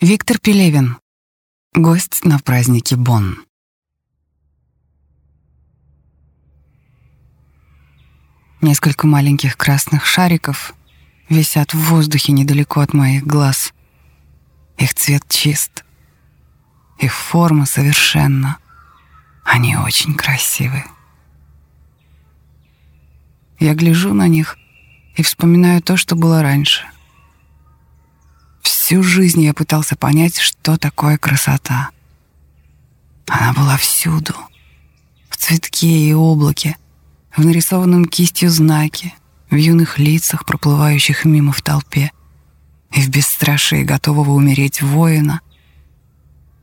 Виктор Пелевин. Гость на празднике Бонн. Несколько маленьких красных шариков висят в воздухе недалеко от моих глаз. Их цвет чист. Их форма совершенна. Они очень красивы. Я гляжу на них и вспоминаю то, что было раньше — Всю жизнь я пытался понять, что такое красота. Она была всюду. В цветке и облаке, в нарисованном кистью знаке, в юных лицах, проплывающих мимо в толпе, и в бесстрашии готового умереть воина.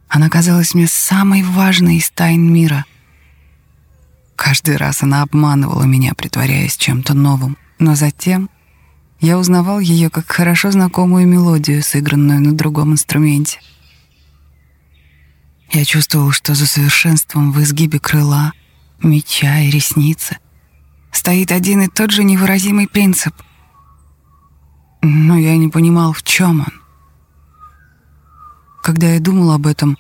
Она казалась мне самой важной из тайн мира. Каждый раз она обманывала меня, притворяясь чем-то новым, но затем я узнавал ее как хорошо знакомую мелодию, сыгранную на другом инструменте. Я чувствовал, что за совершенством в изгибе крыла, меча и ресницы стоит один и тот же невыразимый принцип. Но я не понимал, в чем он. Когда я думал об этом,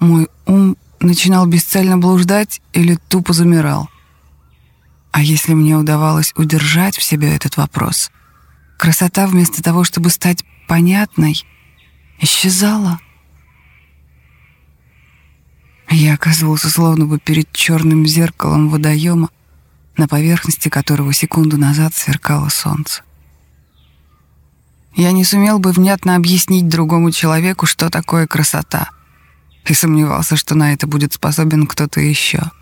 мой ум начинал бесцельно блуждать или тупо замирал. А если мне удавалось удержать в себе этот вопрос, Красота вместо того, чтобы стать понятной, исчезала. Я оказывался словно бы перед черным зеркалом водоема, на поверхности которого секунду назад сверкало солнце. Я не сумел бы внятно объяснить другому человеку, что такое красота, и сомневался, что на это будет способен кто-то еще —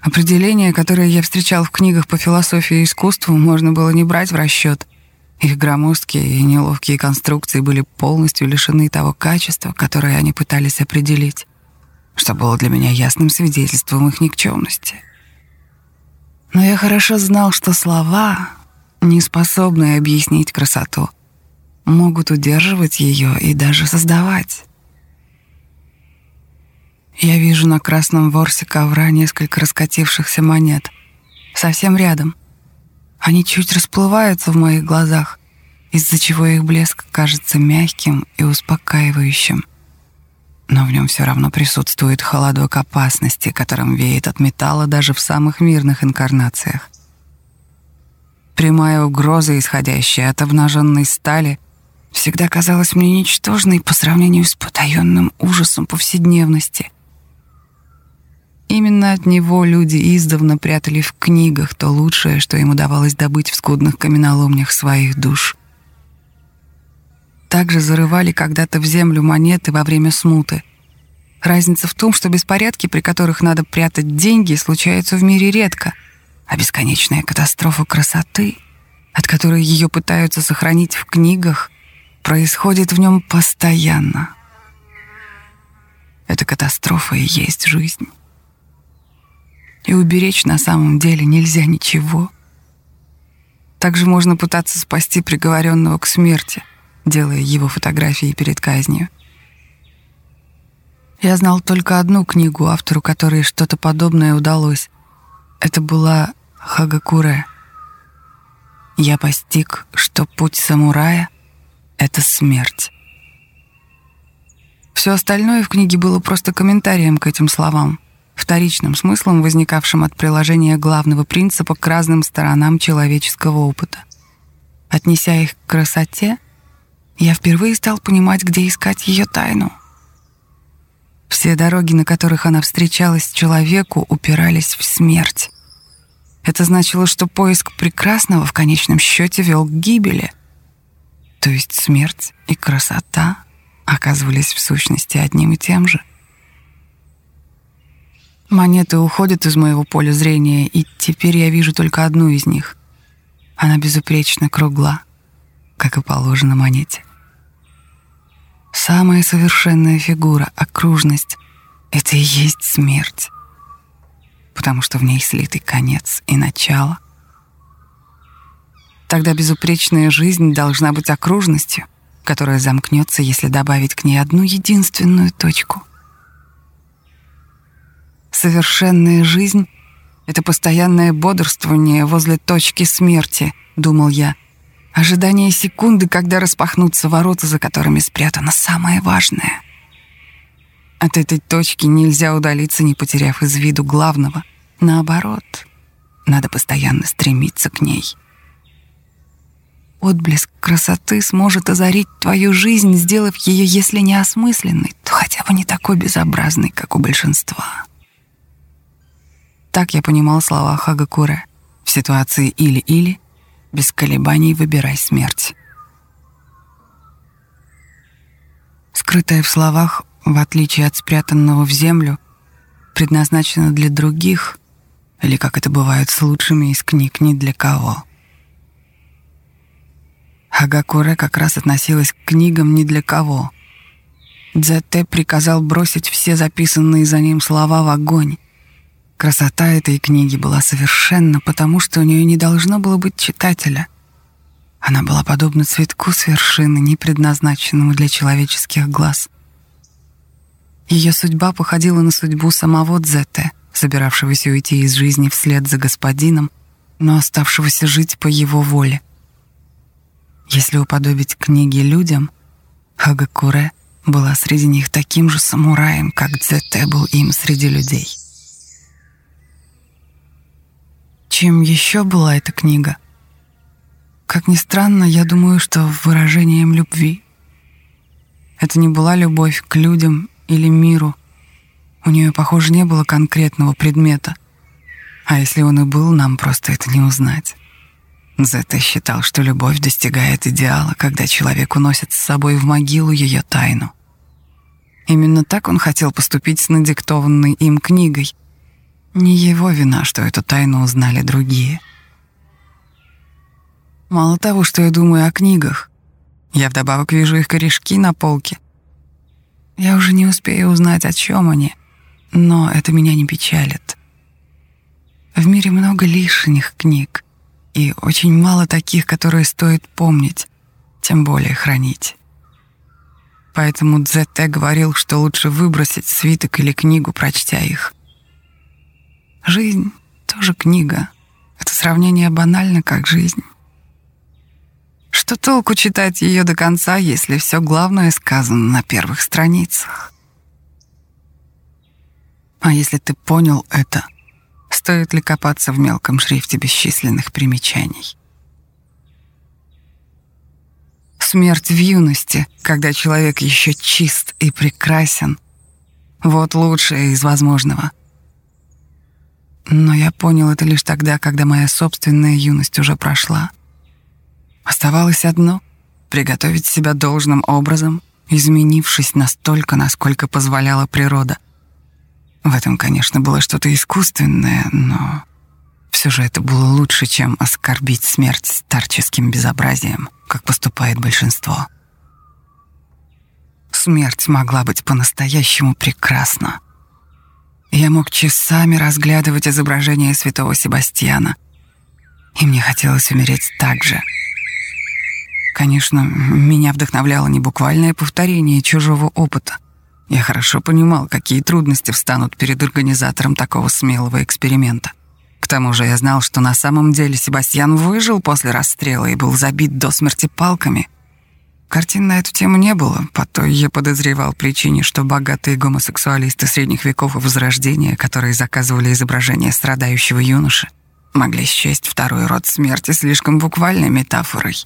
Определения, которые я встречал в книгах по философии и искусству, можно было не брать в расчет. Их громоздкие и неловкие конструкции были полностью лишены того качества, которое они пытались определить, что было для меня ясным свидетельством их никчемности. Но я хорошо знал, что слова, не способные объяснить красоту, могут удерживать ее и даже создавать. Я вижу на красном ворсе ковра несколько раскатившихся монет. Совсем рядом. Они чуть расплываются в моих глазах, из-за чего их блеск кажется мягким и успокаивающим. Но в нем все равно присутствует холодок опасности, которым веет от металла даже в самых мирных инкарнациях. Прямая угроза, исходящая от обнаженной стали, всегда казалась мне ничтожной по сравнению с потаенным ужасом повседневности — Именно от него люди издавна прятали в книгах то лучшее, что им удавалось добыть в скудных каменоломнях своих душ. Также зарывали когда-то в землю монеты во время смуты. Разница в том, что беспорядки, при которых надо прятать деньги, случаются в мире редко, а бесконечная катастрофа красоты, от которой ее пытаются сохранить в книгах, происходит в нем постоянно. Эта катастрофа и есть жизнь и уберечь на самом деле нельзя ничего. Также можно пытаться спасти приговоренного к смерти, делая его фотографии перед казнью. Я знал только одну книгу, автору которой что-то подобное удалось. Это была Хагакуре. Я постиг, что путь самурая — это смерть. Все остальное в книге было просто комментарием к этим словам — вторичным смыслом, возникавшим от приложения главного принципа к разным сторонам человеческого опыта. Отнеся их к красоте, я впервые стал понимать, где искать ее тайну. Все дороги, на которых она встречалась человеку, упирались в смерть. Это значило, что поиск прекрасного в конечном счете вел к гибели. То есть смерть и красота оказывались в сущности одним и тем же. Монеты уходят из моего поля зрения, и теперь я вижу только одну из них. Она безупречно кругла, как и положено монете. Самая совершенная фигура, окружность — это и есть смерть, потому что в ней слитый конец и начало. Тогда безупречная жизнь должна быть окружностью, которая замкнется, если добавить к ней одну единственную точку — Совершенная жизнь — это постоянное бодрствование возле точки смерти, думал я, Ожидание секунды, когда распахнутся ворота, за которыми спрятано самое важное. От этой точки нельзя удалиться, не потеряв из виду главного. Наоборот, надо постоянно стремиться к ней. Отблеск красоты сможет озарить твою жизнь, сделав ее, если не осмысленной, то хотя бы не такой безобразной, как у большинства. Так я понимал слова Хагакуре. В ситуации «или-или» без колебаний выбирай смерть. Скрытая в словах, в отличие от спрятанного в землю, предназначена для других, или, как это бывает с лучшими из книг, ни для кого. Хагакуре как раз относилась к книгам ни для кого. Дзете приказал бросить все записанные за ним слова в огонь, Красота этой книги была совершенна, потому что у нее не должно было быть читателя. Она была подобна цветку с вершины, не предназначенному для человеческих глаз. Ее судьба походила на судьбу самого Дзете, собиравшегося уйти из жизни вслед за господином, но оставшегося жить по его воле. Если уподобить книги людям, Хагакуре была среди них таким же самураем, как Дзете был им среди людей. Чем еще была эта книга? Как ни странно, я думаю, что выражением любви. Это не была любовь к людям или миру. У нее, похоже, не было конкретного предмета. А если он и был, нам просто это не узнать. Зетта считал, что любовь достигает идеала, когда человек уносит с собой в могилу ее тайну. Именно так он хотел поступить с надиктованной им книгой, не его вина, что эту тайну узнали другие. Мало того, что я думаю о книгах, я вдобавок вижу их корешки на полке. Я уже не успею узнать, о чем они, но это меня не печалит. В мире много лишних книг, и очень мало таких, которые стоит помнить, тем более хранить. Поэтому Дзетте говорил, что лучше выбросить свиток или книгу, прочтя их — Жизнь тоже книга. Это сравнение банально, как жизнь. Что толку читать ее до конца, если все главное сказано на первых страницах? А если ты понял это, стоит ли копаться в мелком шрифте бесчисленных примечаний? Смерть в юности, когда человек еще чист и прекрасен, вот лучшее из возможного — но я понял это лишь тогда, когда моя собственная юность уже прошла. Оставалось одно — приготовить себя должным образом, изменившись настолько, насколько позволяла природа. В этом, конечно, было что-то искусственное, но все же это было лучше, чем оскорбить смерть старческим безобразием, как поступает большинство. Смерть могла быть по-настоящему прекрасна — я мог часами разглядывать изображение святого Себастьяна, и мне хотелось умереть так же. Конечно, меня вдохновляло не буквальное повторение чужого опыта. Я хорошо понимал, какие трудности встанут перед организатором такого смелого эксперимента. К тому же я знал, что на самом деле Себастьян выжил после расстрела и был забит до смерти палками — Картин на эту тему не было, по той я подозревал причине, что богатые гомосексуалисты средних веков и Возрождения, которые заказывали изображение страдающего юноши, могли счесть второй род смерти слишком буквальной метафорой.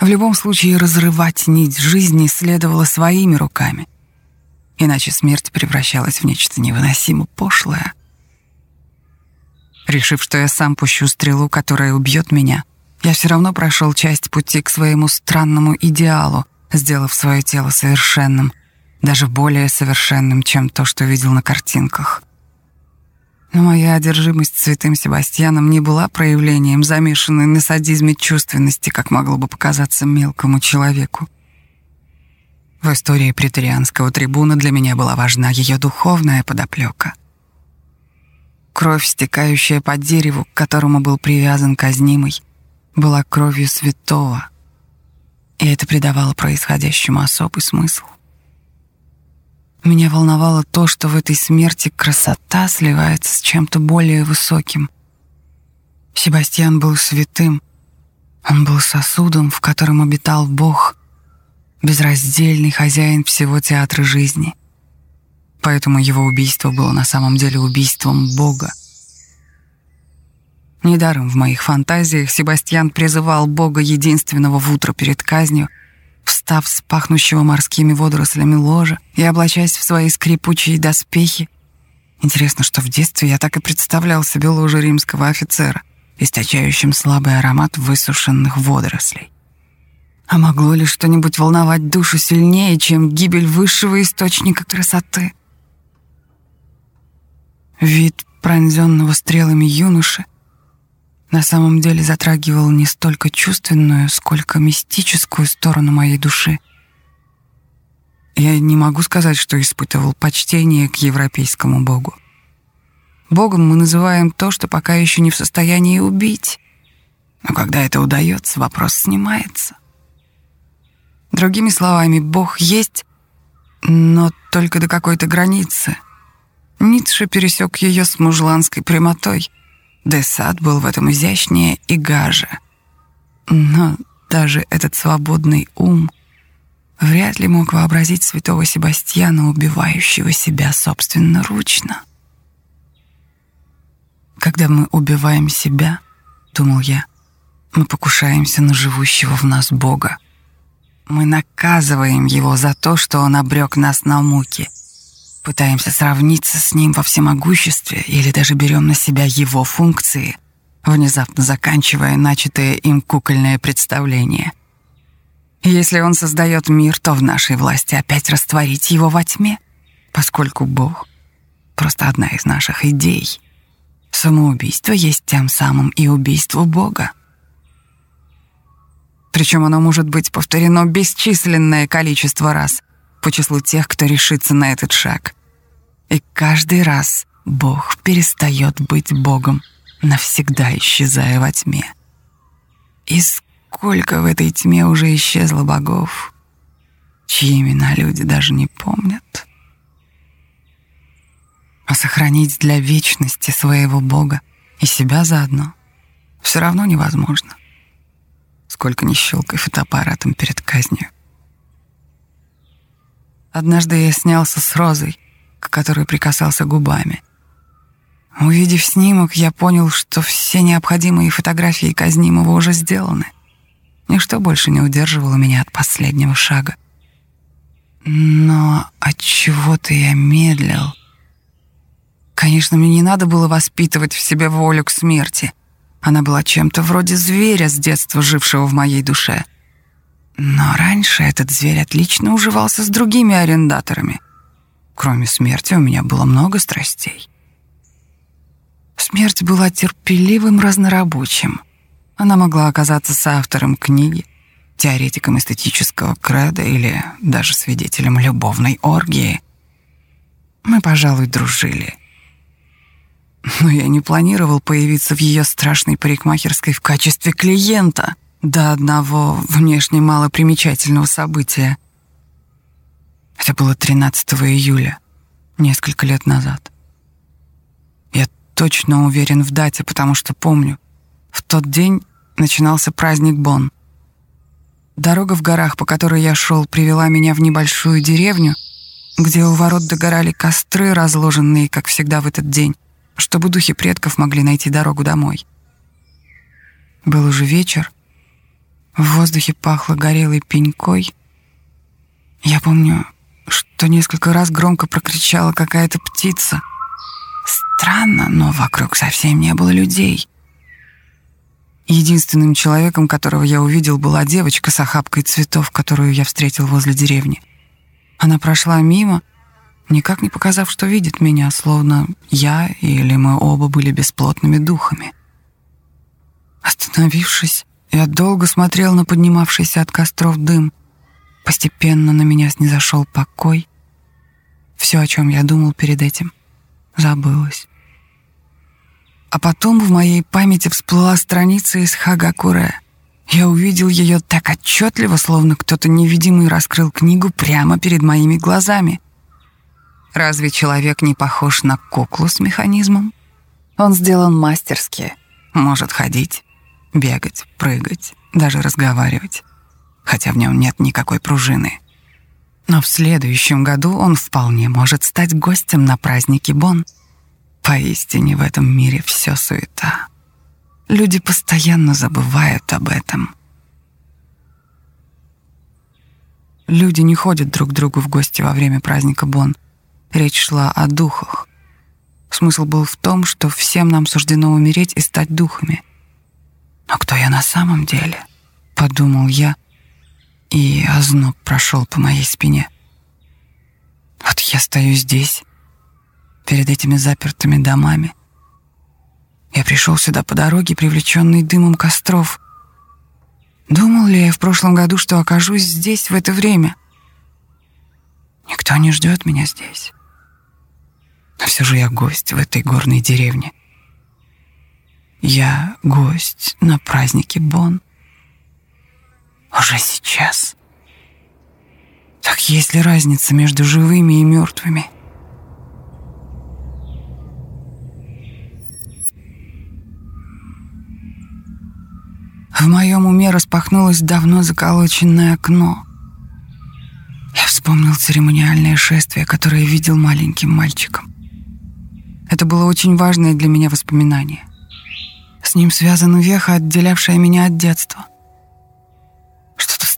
В любом случае, разрывать нить жизни следовало своими руками, иначе смерть превращалась в нечто невыносимо пошлое. Решив, что я сам пущу стрелу, которая убьет меня — я все равно прошел часть пути к своему странному идеалу, сделав свое тело совершенным, даже более совершенным, чем то, что видел на картинках. Но моя одержимость святым Себастьяном не была проявлением замешанной на садизме чувственности, как могло бы показаться мелкому человеку. В истории претерианского трибуна для меня была важна ее духовная подоплека. Кровь, стекающая по дереву, к которому был привязан казнимый, была кровью святого, и это придавало происходящему особый смысл. Меня волновало то, что в этой смерти красота сливается с чем-то более высоким. Себастьян был святым, Он был сосудом, в котором обитал Бог, безраздельный хозяин всего театра жизни. Поэтому его убийство было на самом деле убийством Бога. Недаром в моих фантазиях Себастьян призывал Бога единственного в утро перед казнью, встав с пахнущего морскими водорослями ложа и облачаясь в свои скрипучие доспехи. Интересно, что в детстве я так и представлял себе ложе римского офицера, источающим слабый аромат высушенных водорослей. А могло ли что-нибудь волновать душу сильнее, чем гибель высшего источника красоты? Вид пронзенного стрелами юноши — на самом деле затрагивал не столько чувственную, сколько мистическую сторону моей души. Я не могу сказать, что испытывал почтение к европейскому богу. Богом мы называем то, что пока еще не в состоянии убить. Но когда это удается, вопрос снимается. Другими словами, Бог есть, но только до какой-то границы. Ницше пересек ее с мужланской прямотой — Десад был в этом изящнее и гаже. Но даже этот свободный ум вряд ли мог вообразить святого Себастьяна, убивающего себя собственноручно. Когда мы убиваем себя, думал я, мы покушаемся на живущего в нас Бога. Мы наказываем его за то, что он обрек нас на муки — пытаемся сравниться с ним во всемогуществе или даже берем на себя его функции, внезапно заканчивая начатое им кукольное представление. Если он создает мир, то в нашей власти опять растворить его во тьме, поскольку Бог — просто одна из наших идей. Самоубийство есть тем самым и убийство Бога. Причем оно может быть повторено бесчисленное количество раз по числу тех, кто решится на этот шаг. И каждый раз Бог перестает быть Богом, навсегда исчезая во тьме. И сколько в этой тьме уже исчезло богов, чьи имена люди даже не помнят. А сохранить для вечности своего Бога и себя заодно все равно невозможно. Сколько ни щелкай фотоаппаратом перед казнью. Однажды я снялся с Розой, к которой прикасался губами. Увидев снимок, я понял, что все необходимые фотографии казнимого уже сделаны. Ничто больше не удерживало меня от последнего шага. Но от чего-то я медлил. Конечно, мне не надо было воспитывать в себе волю к смерти. Она была чем-то вроде зверя с детства жившего в моей душе. Но раньше этот зверь отлично уживался с другими арендаторами. Кроме смерти у меня было много страстей. Смерть была терпеливым разнорабочим. Она могла оказаться соавтором книги, теоретиком эстетического креда или даже свидетелем любовной оргии. Мы, пожалуй, дружили. Но я не планировал появиться в ее страшной парикмахерской в качестве клиента до одного внешне малопримечательного события — это было 13 июля, несколько лет назад. Я точно уверен в дате, потому что помню, в тот день начинался праздник Бон. Дорога в горах, по которой я шел, привела меня в небольшую деревню, где у ворот догорали костры, разложенные, как всегда в этот день, чтобы духи предков могли найти дорогу домой. Был уже вечер, в воздухе пахло горелой пенькой. Я помню, что несколько раз громко прокричала какая-то птица. Странно, но вокруг совсем не было людей. Единственным человеком, которого я увидел, была девочка с охапкой цветов, которую я встретил возле деревни. Она прошла мимо, никак не показав, что видит меня, словно я или мы оба были бесплотными духами. Остановившись, я долго смотрел на поднимавшийся от костров дым — Постепенно на меня снизошел покой. Все, о чем я думал перед этим, забылось. А потом в моей памяти всплыла страница из Хагакуре. Я увидел ее так отчетливо, словно кто-то невидимый раскрыл книгу прямо перед моими глазами. Разве человек не похож на куклу с механизмом? Он сделан мастерски. Может ходить, бегать, прыгать, даже разговаривать, хотя в нем нет никакой пружины. Но в следующем году он вполне может стать гостем на празднике Бон. Поистине в этом мире все суета. Люди постоянно забывают об этом. Люди не ходят друг к другу в гости во время праздника Бон. Речь шла о духах. Смысл был в том, что всем нам суждено умереть и стать духами. Но кто я на самом деле? Подумал я, и озноб прошел по моей спине. Вот я стою здесь, перед этими запертыми домами. Я пришел сюда по дороге, привлеченный дымом костров. Думал ли я в прошлом году, что окажусь здесь в это время? Никто не ждет меня здесь. Но все же я гость в этой горной деревне. Я гость на празднике Бон. Уже сейчас. Так есть ли разница между живыми и мертвыми? В моем уме распахнулось давно заколоченное окно. Я вспомнил церемониальное шествие, которое видел маленьким мальчиком. Это было очень важное для меня воспоминание. С ним связана веха, отделявшая меня от детства.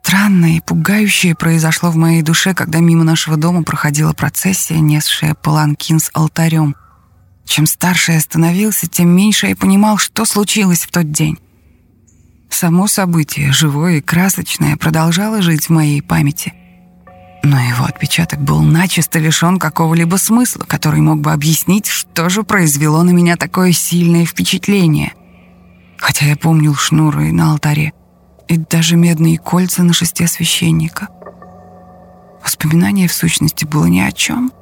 Странное и пугающее произошло в моей душе, когда мимо нашего дома проходила процессия, несшая паланкин с алтарем. Чем старше я становился, тем меньше я понимал, что случилось в тот день. Само событие, живое и красочное, продолжало жить в моей памяти — но его отпечаток был начисто лишен какого-либо смысла, который мог бы объяснить, что же произвело на меня такое сильное впечатление. Хотя я помнил шнуры на алтаре и даже медные кольца на шесте священника. Воспоминание в сущности было ни о чем.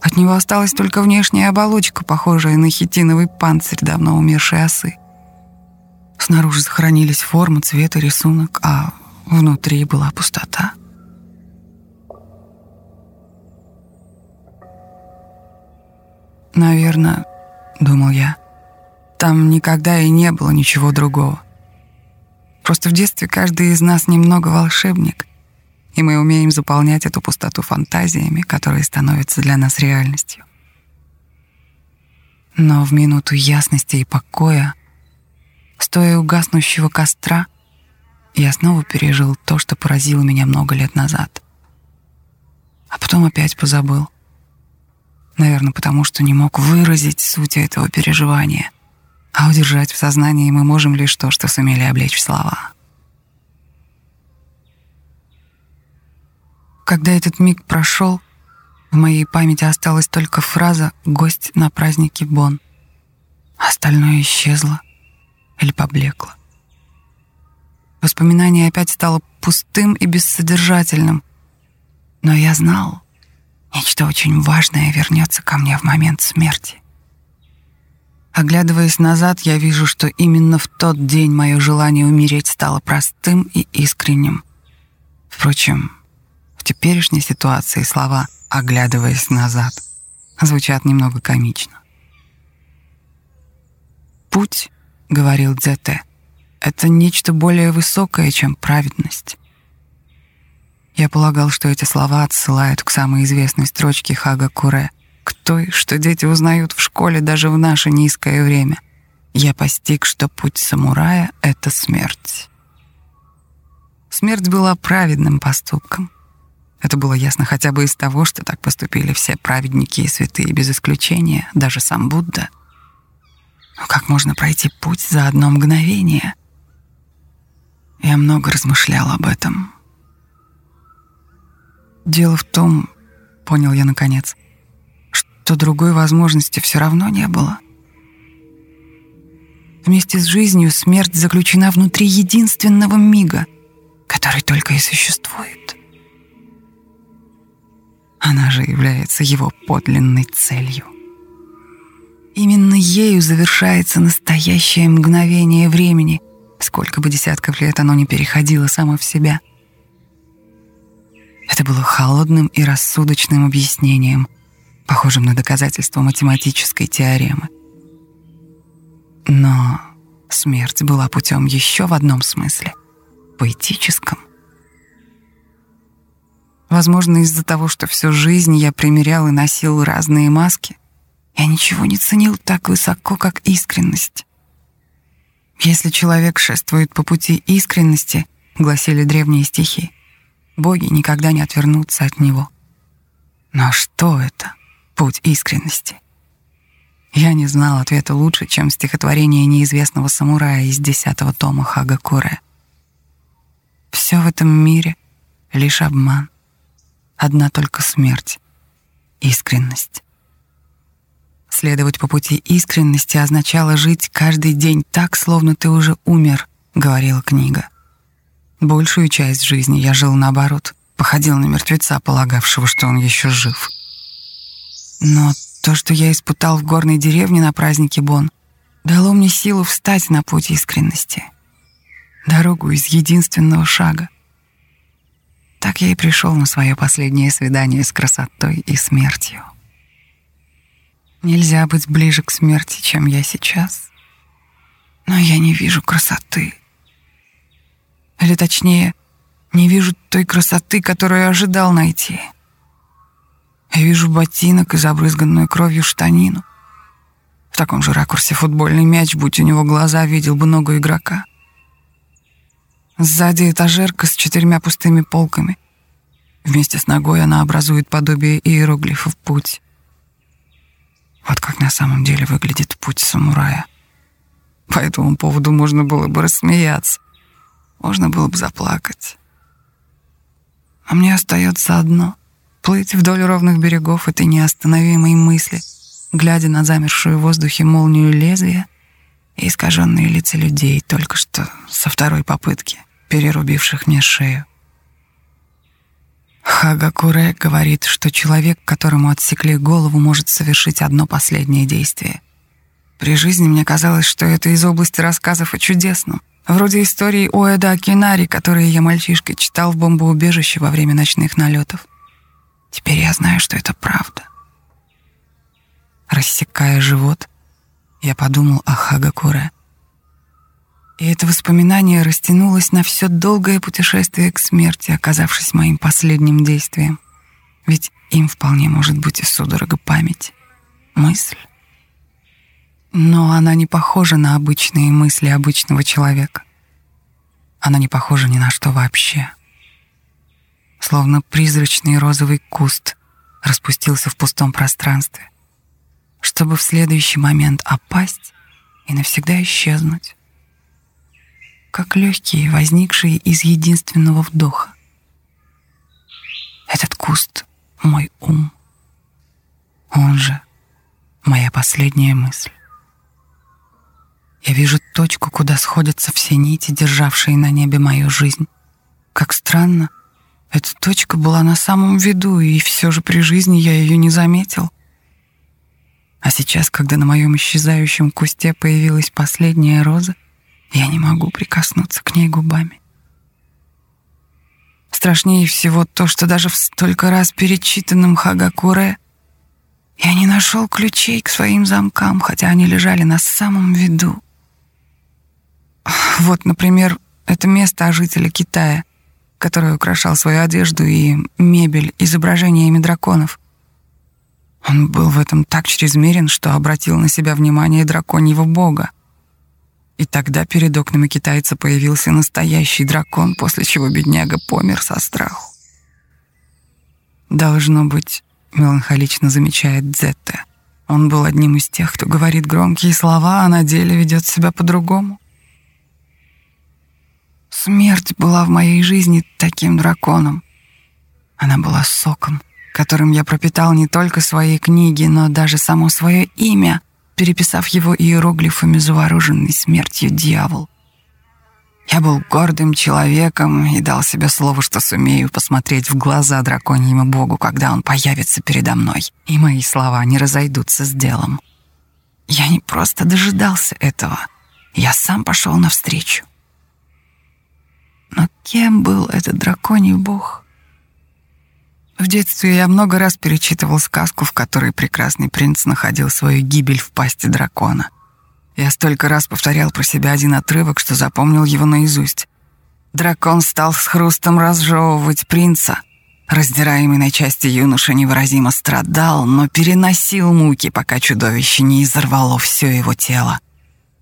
От него осталась только внешняя оболочка, похожая на хитиновый панцирь давно умершей осы. Снаружи сохранились форма, цвет и рисунок, а внутри была пустота. Наверное, думал я, там никогда и не было ничего другого. Просто в детстве каждый из нас немного волшебник, и мы умеем заполнять эту пустоту фантазиями, которые становятся для нас реальностью. Но в минуту ясности и покоя, стоя у гаснущего костра, я снова пережил то, что поразило меня много лет назад. А потом опять позабыл — Наверное, потому что не мог выразить суть этого переживания. А удержать в сознании мы можем лишь то, что сумели облечь в слова. Когда этот миг прошел, в моей памяти осталась только фраза «гость на празднике Бон». Остальное исчезло или поблекло. Воспоминание опять стало пустым и бессодержательным. Но я знал, Нечто очень важное вернется ко мне в момент смерти. Оглядываясь назад, я вижу, что именно в тот день мое желание умереть стало простым и искренним. Впрочем, в теперешней ситуации слова «оглядываясь назад» звучат немного комично. «Путь», — говорил Дзете, — «это нечто более высокое, чем праведность. Я полагал, что эти слова отсылают к самой известной строчке Хага Куре, к той, что дети узнают в школе даже в наше низкое время. Я постиг, что путь самурая — это смерть. Смерть была праведным поступком. Это было ясно хотя бы из того, что так поступили все праведники и святые без исключения, даже сам Будда. Но как можно пройти путь за одно мгновение? Я много размышлял об этом. Дело в том, понял я наконец, что другой возможности все равно не было. Вместе с жизнью смерть заключена внутри единственного мига, который только и существует. Она же является его подлинной целью. Именно ею завершается настоящее мгновение времени, сколько бы десятков лет оно не переходило само в себя — это было холодным и рассудочным объяснением, похожим на доказательство математической теоремы. Но смерть была путем еще в одном смысле поэтическом. Возможно, из-за того, что всю жизнь я примерял и носил разные маски, я ничего не ценил так высоко, как искренность. Если человек шествует по пути искренности, гласили древние стихи, боги никогда не отвернутся от него. Но что это, путь искренности? Я не знал ответа лучше, чем стихотворение неизвестного самурая из десятого тома Хагакуре. Все в этом мире — лишь обман. Одна только смерть — искренность. Следовать по пути искренности означало жить каждый день так, словно ты уже умер, говорила книга. Большую часть жизни я жил наоборот, походил на мертвеца, полагавшего, что он еще жив. Но то, что я испытал в горной деревне на празднике Бон, дало мне силу встать на путь искренности. Дорогу из единственного шага. Так я и пришел на свое последнее свидание с красотой и смертью. Нельзя быть ближе к смерти, чем я сейчас. Но я не вижу красоты. Или точнее, не вижу той красоты, которую ожидал найти. Я вижу ботинок и забрызганную кровью штанину. В таком же ракурсе футбольный мяч, будь у него глаза, видел бы ногу игрока. Сзади этажерка с четырьмя пустыми полками. Вместе с ногой она образует подобие иероглифов «Путь». Вот как на самом деле выглядит путь самурая. По этому поводу можно было бы рассмеяться. Можно было бы заплакать. А мне остается одно — плыть вдоль ровных берегов этой неостановимой мысли, глядя на замершую в воздухе молнию лезвия и искаженные лица людей, только что со второй попытки, перерубивших мне шею. Хагакуре говорит, что человек, которому отсекли голову, может совершить одно последнее действие. При жизни мне казалось, что это из области рассказов о чудесном, вроде истории Уэда Акинари, которые я мальчишкой читал в бомбоубежище во время ночных налетов. Теперь я знаю, что это правда. Рассекая живот, я подумал о Хагакуре. И это воспоминание растянулось на все долгое путешествие к смерти, оказавшись моим последним действием. Ведь им вполне может быть и судорога память, мысль. Но она не похожа на обычные мысли обычного человека. Она не похожа ни на что вообще. Словно призрачный розовый куст распустился в пустом пространстве, чтобы в следующий момент опасть и навсегда исчезнуть как легкие, возникшие из единственного вдоха. Этот куст — мой ум. Он же моя последняя мысль. Я вижу точку, куда сходятся все нити, державшие на небе мою жизнь. Как странно, эта точка была на самом виду, и все же при жизни я ее не заметил. А сейчас, когда на моем исчезающем кусте появилась последняя роза, я не могу прикоснуться к ней губами. Страшнее всего то, что даже в столько раз перечитанном Хагакуре я не нашел ключей к своим замкам, хотя они лежали на самом виду. Вот, например, это место о жителе Китая, который украшал свою одежду и мебель изображениями драконов. Он был в этом так чрезмерен, что обратил на себя внимание драконьего бога. И тогда перед окнами китайца появился настоящий дракон, после чего бедняга помер со страху. «Должно быть», — меланхолично замечает Дзетте, «он был одним из тех, кто говорит громкие слова, а на деле ведет себя по-другому». Смерть была в моей жизни таким драконом. Она была соком, которым я пропитал не только свои книги, но даже само свое имя — переписав его иероглифами завороженный смертью дьявол. Я был гордым человеком и дал себе слово, что сумею посмотреть в глаза драконьему богу, когда он появится передо мной, и мои слова не разойдутся с делом. Я не просто дожидался этого, я сам пошел навстречу. Но кем был этот драконий бог? В детстве я много раз перечитывал сказку, в которой прекрасный принц находил свою гибель в пасти дракона. Я столько раз повторял про себя один отрывок, что запомнил его наизусть. Дракон стал с хрустом разжевывать принца. Раздираемый на части юноша невыразимо страдал, но переносил муки, пока чудовище не изорвало все его тело.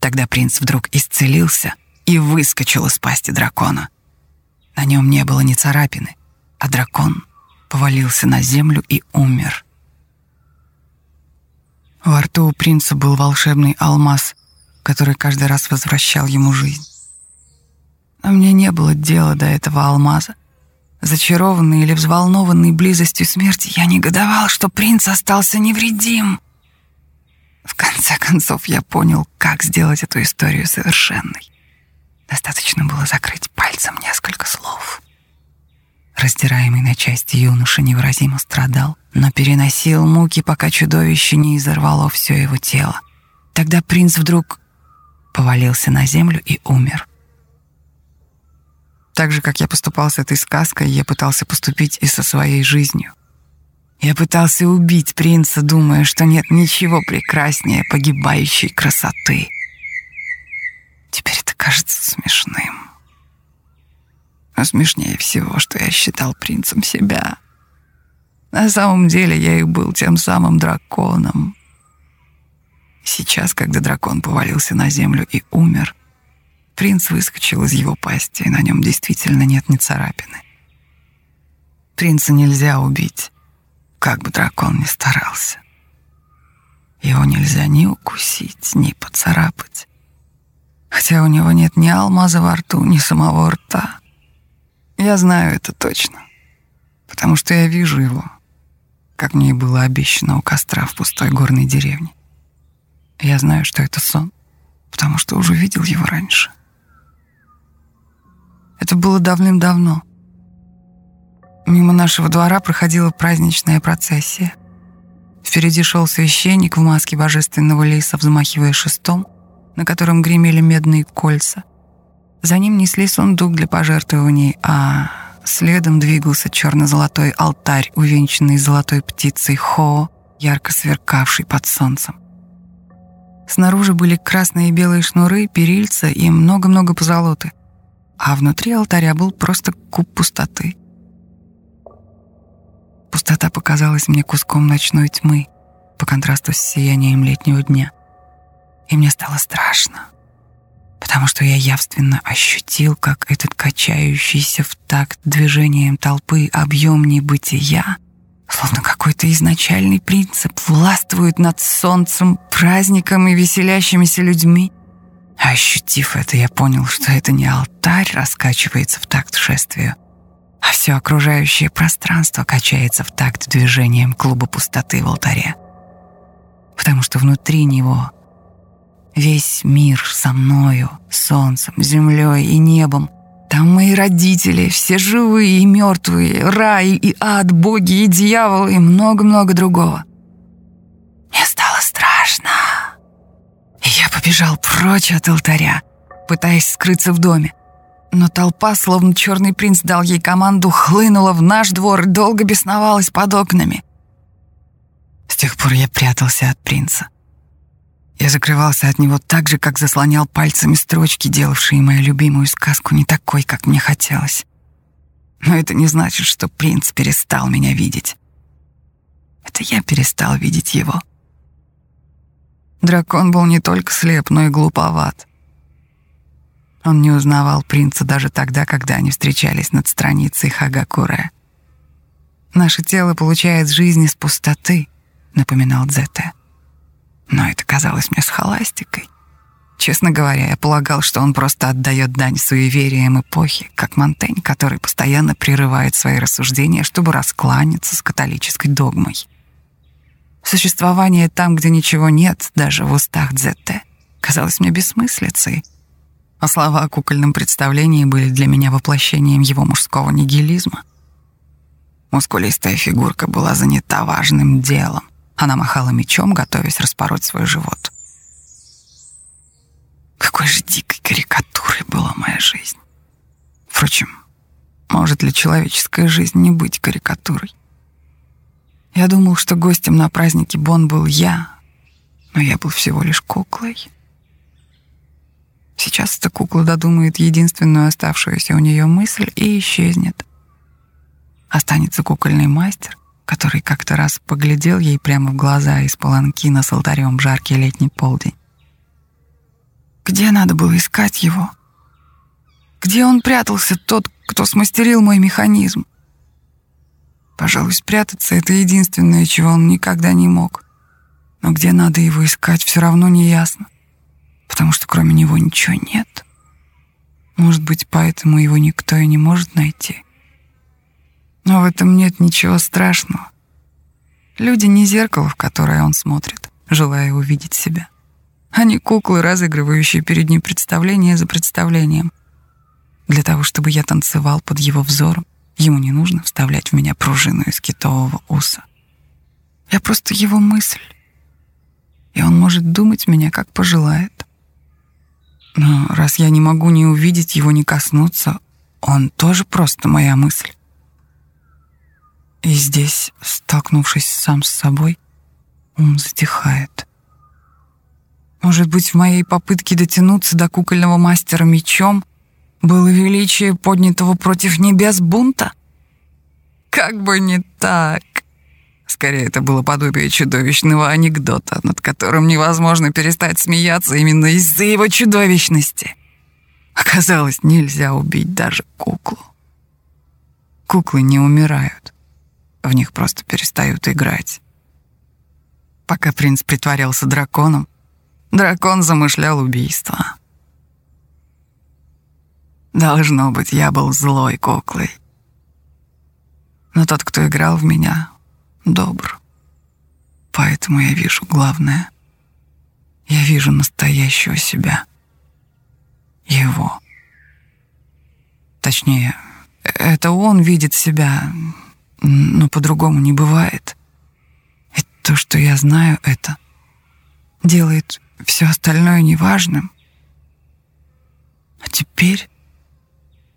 Тогда принц вдруг исцелился и выскочил из пасти дракона. На нем не было ни царапины, а дракон повалился на землю и умер. Во рту у принца был волшебный алмаз, который каждый раз возвращал ему жизнь. Но мне не было дела до этого алмаза. Зачарованный или взволнованный близостью смерти, я негодовал, что принц остался невредим. В конце концов, я понял, как сделать эту историю совершенной. Достаточно было закрыть пальцем несколько слов. Раздираемый на части юноша невыразимо страдал, но переносил муки, пока чудовище не изорвало все его тело. Тогда принц вдруг повалился на землю и умер. Так же, как я поступал с этой сказкой, я пытался поступить и со своей жизнью. Я пытался убить принца, думая, что нет ничего прекраснее погибающей красоты. Теперь это кажется смешным. Но смешнее всего, что я считал принцем себя. На самом деле я и был тем самым драконом. Сейчас, когда дракон повалился на землю и умер, принц выскочил из его пасти, и на нем действительно нет ни царапины. Принца нельзя убить, как бы дракон ни старался. Его нельзя ни укусить, ни поцарапать. Хотя у него нет ни алмаза во рту, ни самого рта. Я знаю это точно, потому что я вижу его, как мне и было обещано у костра в пустой горной деревне. Я знаю, что это сон, потому что уже видел его раньше. Это было давным-давно. Мимо нашего двора проходила праздничная процессия. Впереди шел священник в маске божественного лиса, взмахивая шестом, на котором гремели медные кольца — за ним несли сундук для пожертвований, а следом двигался черно-золотой алтарь, увенчанный золотой птицей Хо, ярко сверкавший под солнцем. Снаружи были красные и белые шнуры, перильца и много-много позолоты, а внутри алтаря был просто куб пустоты. Пустота показалась мне куском ночной тьмы по контрасту с сиянием летнего дня. И мне стало страшно потому что я явственно ощутил, как этот качающийся в такт движением толпы объем небытия, словно какой-то изначальный принцип, властвует над солнцем, праздником и веселящимися людьми. Ощутив это, я понял, что это не алтарь раскачивается в такт шествию, а все окружающее пространство качается в такт движением клуба пустоты в алтаре. Потому что внутри него Весь мир со мною, солнцем, землей и небом. Там мои родители, все живые и мертвые, рай и ад, боги и дьявол и много-много другого. Мне стало страшно. И я побежал прочь от алтаря, пытаясь скрыться в доме. Но толпа, словно черный принц дал ей команду, хлынула в наш двор и долго бесновалась под окнами. С тех пор я прятался от принца. Я закрывался от него так же, как заслонял пальцами строчки, делавшие мою любимую сказку не такой, как мне хотелось. Но это не значит, что принц перестал меня видеть. Это я перестал видеть его. Дракон был не только слеп, но и глуповат. Он не узнавал принца даже тогда, когда они встречались над страницей Хагакуре. «Наше тело получает жизнь из пустоты», — напоминал Дзете. Но это казалось мне схоластикой. Честно говоря, я полагал, что он просто отдает дань суевериям эпохи, как Монтень, который постоянно прерывает свои рассуждения, чтобы раскланяться с католической догмой. Существование там, где ничего нет, даже в устах Дзетте, казалось мне бессмыслицей. А слова о кукольном представлении были для меня воплощением его мужского нигилизма. Мускулистая фигурка была занята важным делом. Она махала мечом, готовясь распороть свой живот. Какой же дикой карикатурой была моя жизнь. Впрочем, может ли человеческая жизнь не быть карикатурой? Я думал, что гостем на празднике Бон был я, но я был всего лишь куклой. Сейчас эта кукла додумает единственную оставшуюся у нее мысль и исчезнет. Останется кукольный мастер, который как-то раз поглядел ей прямо в глаза из паланкина с алтарем в жаркий летний полдень. Где надо было искать его? Где он прятался, тот, кто смастерил мой механизм? Пожалуй, спрятаться — это единственное, чего он никогда не мог. Но где надо его искать, все равно не ясно, потому что кроме него ничего нет. Может быть, поэтому его никто и не может найти. Но в этом нет ничего страшного. Люди не зеркало, в которое он смотрит, желая увидеть себя. Они куклы, разыгрывающие перед ним представление за представлением. Для того, чтобы я танцевал под его взором, ему не нужно вставлять в меня пружину из китового уса. Я просто его мысль, и он может думать меня, как пожелает. Но раз я не могу ни увидеть его, ни коснуться, он тоже просто моя мысль. И здесь, столкнувшись сам с собой, ум затихает. Может быть, в моей попытке дотянуться до кукольного мастера мечом было величие поднятого против небес бунта? Как бы не так. Скорее, это было подобие чудовищного анекдота, над которым невозможно перестать смеяться именно из-за его чудовищности. Оказалось, нельзя убить даже куклу. Куклы не умирают в них просто перестают играть. Пока принц притворялся драконом, дракон замышлял убийство. Должно быть, я был злой куклой. Но тот, кто играл в меня, добр. Поэтому я вижу главное. Я вижу настоящего себя. Его. Точнее, это он видит себя, но по-другому не бывает. И то, что я знаю это, делает все остальное неважным. А теперь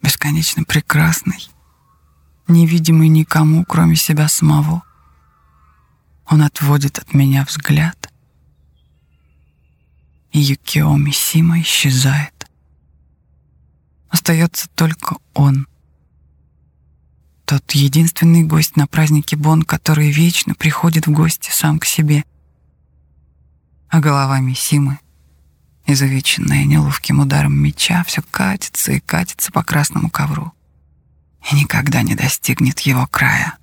бесконечно прекрасный, невидимый никому, кроме себя самого. Он отводит от меня взгляд, и Юкио Мисима исчезает. Остается только он — тот единственный гость на празднике Бон, который вечно приходит в гости сам к себе. А голова Мисимы, изувеченная неловким ударом меча, все катится и катится по красному ковру и никогда не достигнет его края.